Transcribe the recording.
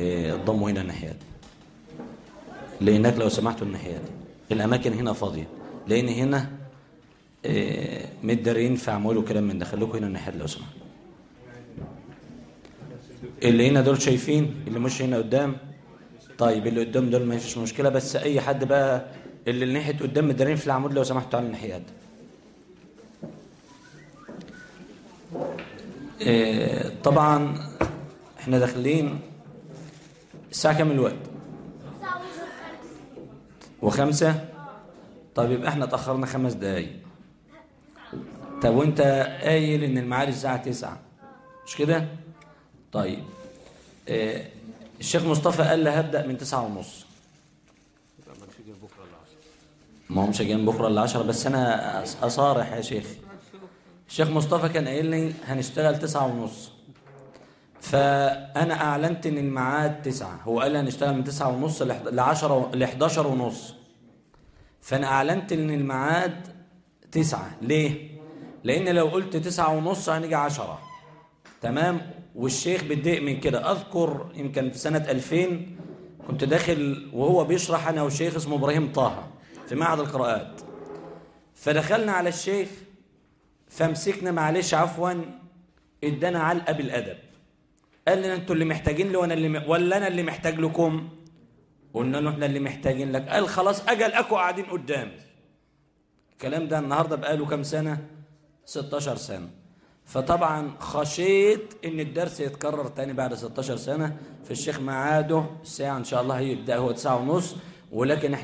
إيه، ضموا هنا الناحية دي. لأنك لو سمحتوا الناحية دي. الأماكن هنا فاضية. لأن هنا إيه، متدارين في عمول وكلام من ده. خليكم هنا الناحية دي لو سمحتوا اللي هنا دول شايفين اللي مش هنا قدام. طيب اللي قدام دول ما فيش مشكلة. بس أي حد بقى اللي ناحية قدام متدارين في العمود لو سمحتوا على الناحية دي. إيه، طبعا إحنا داخلين الساعة كام الوقت. وخمسة؟ طيب يبقى إحنا اتأخرنا خمس دقايق. طب وانت قايل ان الميعاد الساعة تسعة. مش كده؟ طيب. آه الشيخ مصطفى قال لي هبدأ من تسعة ونص. ما هو مش جايين بكرة 10 بس أنا أصارح يا شيخ. الشيخ مصطفى كان قايل لي هنشتغل تسعة ونص. فأنا أعلنت إن الميعاد تسعة. هو قال لي هنشتغل من تسعة ونص لعشرة لحداشر ونص. فأنا أعلنت إن الميعاد تسعة. ليه؟ لأن لو قلت تسعة ونص هنيجي عشرة. تمام؟ والشيخ بيتضايق من كده. أذكر يمكن في سنة 2000 كنت داخل وهو بيشرح أنا والشيخ اسمه إبراهيم طه في معهد القراءات. فدخلنا على الشيخ فمسكنا معلش عفوا ادانا علقة بالأدب. قال لنا أنتوا اللي محتاجين لي وأنا اللي م... ولا أنا اللي محتاج لكم؟ قلنا له إحنا اللي محتاجين لك. قال خلاص أجل أكو قاعدين قدامي الكلام ده النهارده بقاله كام سنة؟ 16 سنة. فطبعا خشيت إن الدرس يتكرر تاني بعد 16 سنة. في الشيخ معاده الساعة إن شاء الله هيبدأ هو 9 ونص ولكن إحنا